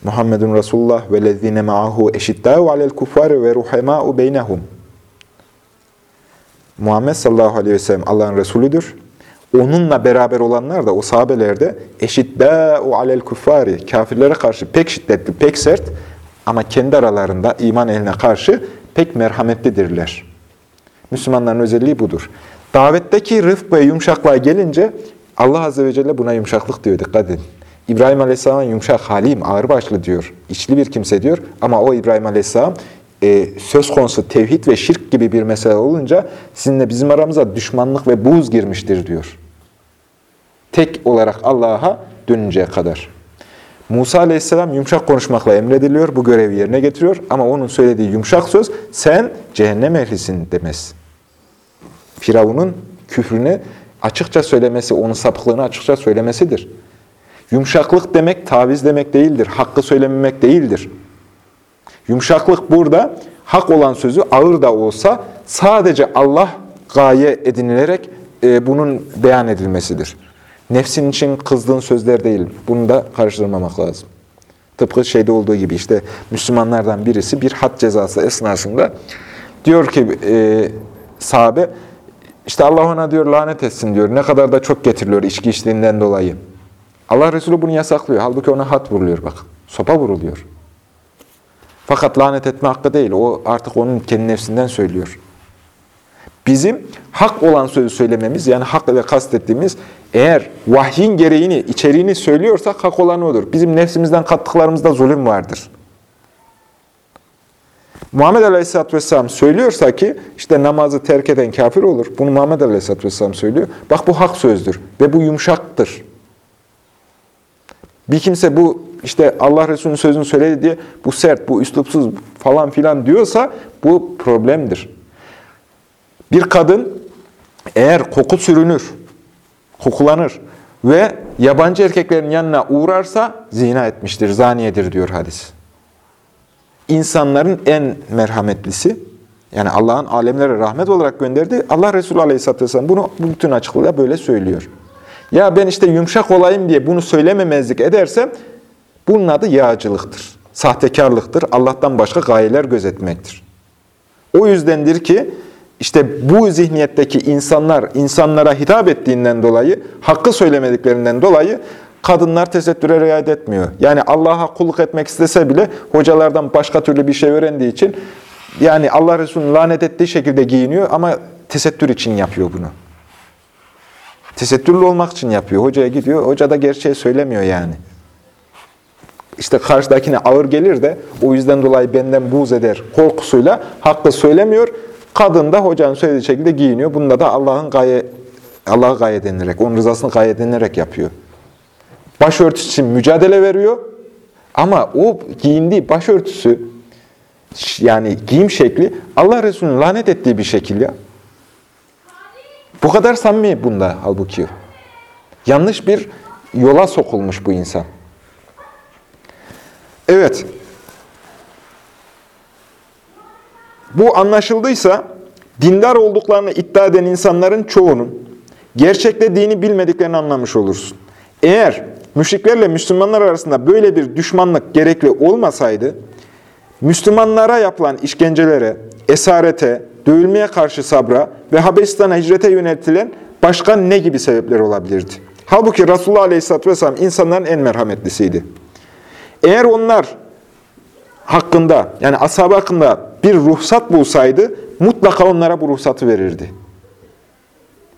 Muhammedun Resulullah ve lezine ma'ahu eşiddâhu alel kuffâri ve ruhemâ'u beynehum. Muhammed sallallahu aleyhi ve sellem Allah'ın Resulüdür. Onunla beraber olanlar da o sahabelerde eşiddâ'u alel kuffâri kafirlere karşı pek şiddetli, pek sert ama kendi aralarında iman eline karşı pek merhametlidirler. Müslümanların özelliği budur. Davetteki rıfk ve yumuşaklığa gelince Allah Azze ve Celle buna yumuşaklık diyor. Dikkat edin. İbrahim Aleyhisselam yumuşak, halim, ağırbaşlı diyor. İçli bir kimse diyor. Ama o İbrahim Aleyhisselam e, söz konusu tevhid ve şirk gibi bir mesele olunca sizinle bizim aramıza düşmanlık ve buz girmiştir diyor. Tek olarak Allah'a dönünceye kadar. Musa aleyhisselam yumuşak konuşmakla emrediliyor, bu görevi yerine getiriyor. Ama onun söylediği yumuşak söz, sen cehennem ehlisin demez. Firavun'un küfrünü açıkça söylemesi, onun sapıklığını açıkça söylemesidir. Yumuşaklık demek taviz demek değildir, hakkı söylememek değildir. Yumuşaklık burada hak olan sözü ağır da olsa sadece Allah gaye edinilerek e, bunun beyan edilmesidir. Nefsin için kızdığın sözler değil. Bunu da karıştırmamak lazım. Tıpkı şeyde olduğu gibi işte Müslümanlardan birisi bir had cezası esnasında diyor ki e, sahabe işte Allah ona diyor lanet etsin diyor. Ne kadar da çok getiriliyor içki içtiğinden dolayı. Allah Resulü bunu yasaklıyor. Halbuki ona hat vuruluyor bak. Sopa vuruluyor. Fakat lanet etme hakkı değil. O artık onun kendi nefsinden söylüyor. Bizim hak olan sözü söylememiz, yani hak ile kastettiğimiz, eğer vahyin gereğini, içeriğini söylüyorsak hak olan odur. Bizim nefsimizden kattıklarımızda zulüm vardır. Muhammed Aleyhisselatü Vesselam söylüyorsa ki, işte namazı terk eden kafir olur. Bunu Muhammed Aleyhisselatü Vesselam söylüyor. Bak bu hak sözdür ve bu yumuşaktır. Bir kimse bu işte Allah Resulü'nün sözünü söyledi diye bu sert, bu üslupsuz falan filan diyorsa bu problemdir. Bir kadın eğer koku sürünür, kokulanır ve yabancı erkeklerin yanına uğrarsa zina etmiştir, zaniyedir diyor hadis. İnsanların en merhametlisi, yani Allah'ın alemlere rahmet olarak gönderdiği Allah Resulü Aleyhisselatü Vesselam bunu bütün açıklığıyla böyle söylüyor. Ya ben işte yumuşak olayım diye bunu söylememezlik edersem bunun adı yağcılıktır, sahtekarlıktır, Allah'tan başka gayeler gözetmektir. O yüzdendir ki işte bu zihniyetteki insanlar insanlara hitap ettiğinden dolayı, hakkı söylemediklerinden dolayı kadınlar tesettüre riayet etmiyor. Yani Allah'a kulluk etmek istese bile hocalardan başka türlü bir şey öğrendiği için yani Allah Resulü'nün lanet ettiği şekilde giyiniyor ama tesettür için yapıyor bunu. Tesettürlü olmak için yapıyor. Hocaya gidiyor, hoca da gerçeği söylemiyor yani. İşte karşıdakine ağır gelir de o yüzden dolayı benden buğz eder korkusuyla hakkı söylemiyor. Kadın da hocanın söylediği şekilde giyiniyor. Bunda da Allah'ın gaye Allah'a gaye denilerek, onun rızasını gaye denilerek yapıyor. Başörtüsü için mücadele veriyor. Ama o giyindiği başörtüsü yani giyim şekli Allah Resulü'nün lanet ettiği bir şekil ya. Bu kadar samimi bunda halbuki. Yanlış bir yola sokulmuş bu insan. Evet. Bu anlaşıldıysa dindar olduklarını iddia eden insanların çoğunun gerçekte dini bilmediklerini anlamış olursun. Eğer müşriklerle Müslümanlar arasında böyle bir düşmanlık gerekli olmasaydı, Müslümanlara yapılan işkencelere, esarete, dövülmeye karşı sabra ve Habeşistan'a hicrete yöneltilen başka ne gibi sebepler olabilirdi? Halbuki Resulullah Aleyhisselatü Vesselam insanların en merhametlisiydi. Eğer onlar hakkında, yani ashabı hakkında bir ruhsat bulsaydı, mutlaka onlara bu ruhsatı verirdi.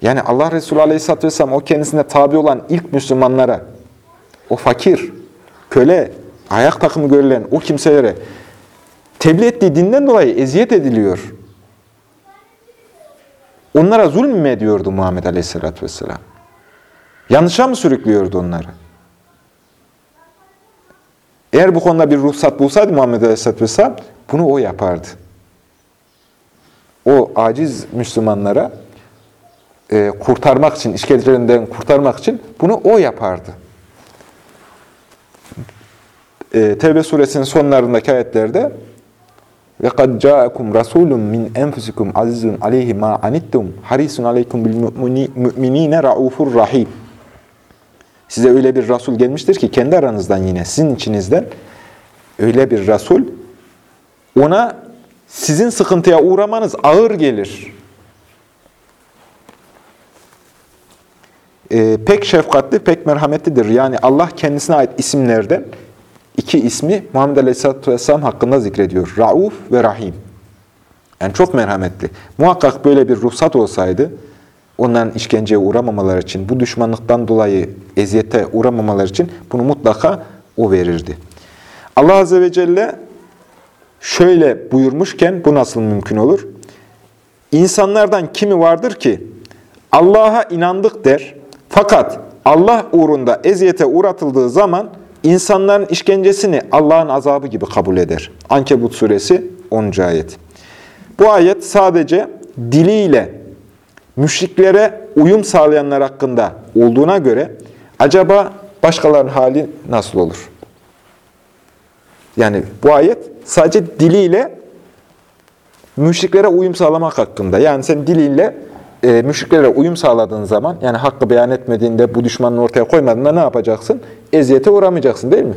Yani Allah Resulü Aleyhisselatü Vesselam o kendisine tabi olan ilk Müslümanlara, o fakir, köle, ayak takımı görülen o kimselere tebliğ ettiği dinden dolayı eziyet ediliyor. Onlara zulm mü ediyordu Muhammed Aleyhisselatü Vesselam? Yanlışa mı sürüklüyordu onları? Eğer bu konuda bir ruhsat bulsaydı Muhammed Aleyhisselatü Vesselam, bunu o yapardı. O aciz Müslümanlara e, kurtarmak için, işkencelerinden kurtarmak için bunu o yapardı E, Tevbe suresinin sonlarındaki ayetlerde وَقَدْ جَاءَكُمْ رَسُولٌ مِنْ أَنْفُسِكُمْ عَزِيزٌ عَلَيْهِ مَا عَنِتْتُمْ حَرِيسٌ عَلَيْكُمْ بِالْمُؤْمِنِينَ رَعُوفُ rahim. Size öyle bir Resul gelmiştir ki kendi aranızdan yine sizin içinizden öyle bir Resul ona sizin sıkıntıya uğramanız ağır gelir. Ee, pek şefkatli, pek merhametlidir. Yani Allah kendisine ait isimlerden iki ismi Muhammed Aleyhisselatü Vesselam hakkında zikrediyor. Rauf ve Rahim. Yani çok merhametli. Muhakkak böyle bir ruhsat olsaydı, onların işkenceye uğramamaları için, bu düşmanlıktan dolayı eziyete uğramamaları için bunu mutlaka o verirdi. Allah Azze ve Celle şöyle buyurmuşken bu nasıl mümkün olur? İnsanlardan kimi vardır ki Allah'a inandık der fakat Allah uğrunda eziyete uğratıldığı zaman insanların işkencesini Allah'ın azabı gibi kabul eder. Ankebut suresi 10. ayet. Bu ayet sadece diliyle müşriklere uyum sağlayanlar hakkında olduğuna göre acaba başkalarının hali nasıl olur? Yani bu ayet sadece diliyle müşriklere uyum sağlamak hakkında. Yani sen diliyle e, müşriklere uyum sağladığın zaman, yani hakkı beyan etmediğinde, bu düşmanını ortaya koymadığında ne yapacaksın? Eziyete uğramayacaksın değil mi?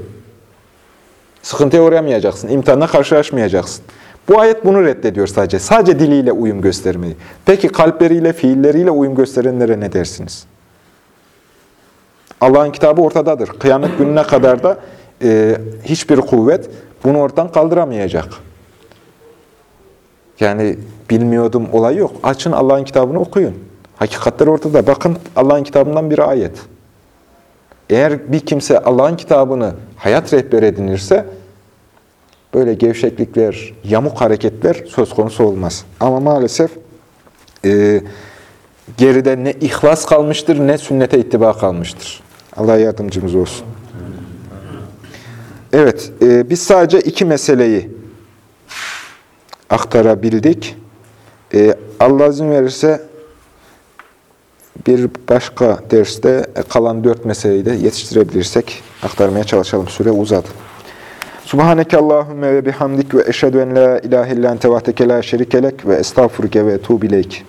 Sıkıntıya uğramayacaksın, imtihanla karşılaşmayacaksın. Bu ayet bunu reddediyor sadece. Sadece diliyle uyum göstermeyi. Peki kalpleriyle, fiilleriyle uyum gösterenlere ne dersiniz? Allah'ın kitabı ortadadır. Kıyamet gününe kadar da e, hiçbir kuvvet bunu ortadan kaldıramayacak. Yani bilmiyordum olay yok. Açın Allah'ın kitabını okuyun. Hakikatler ortada. Bakın Allah'ın kitabından bir ayet. Eğer bir kimse Allah'ın kitabını hayat rehber edinirse böyle gevşeklikler, yamuk hareketler söz konusu olmaz. Ama maalesef e, geride ne ihlas kalmıştır ne sünnete ittiba kalmıştır. Allah yardımcımız olsun. Evet, e, biz sadece iki meseleyi aktarabildik. E, Allah izin verirse bir başka derste kalan dört meseleyi de yetiştirebilirsek aktarmaya çalışalım. Süre uzadı. Subhaneke Allahümme ve bihamdik ve eşhedü en la ilahe illan tevahdeke la şerikelek ve estağfurke ve tuğbileyk.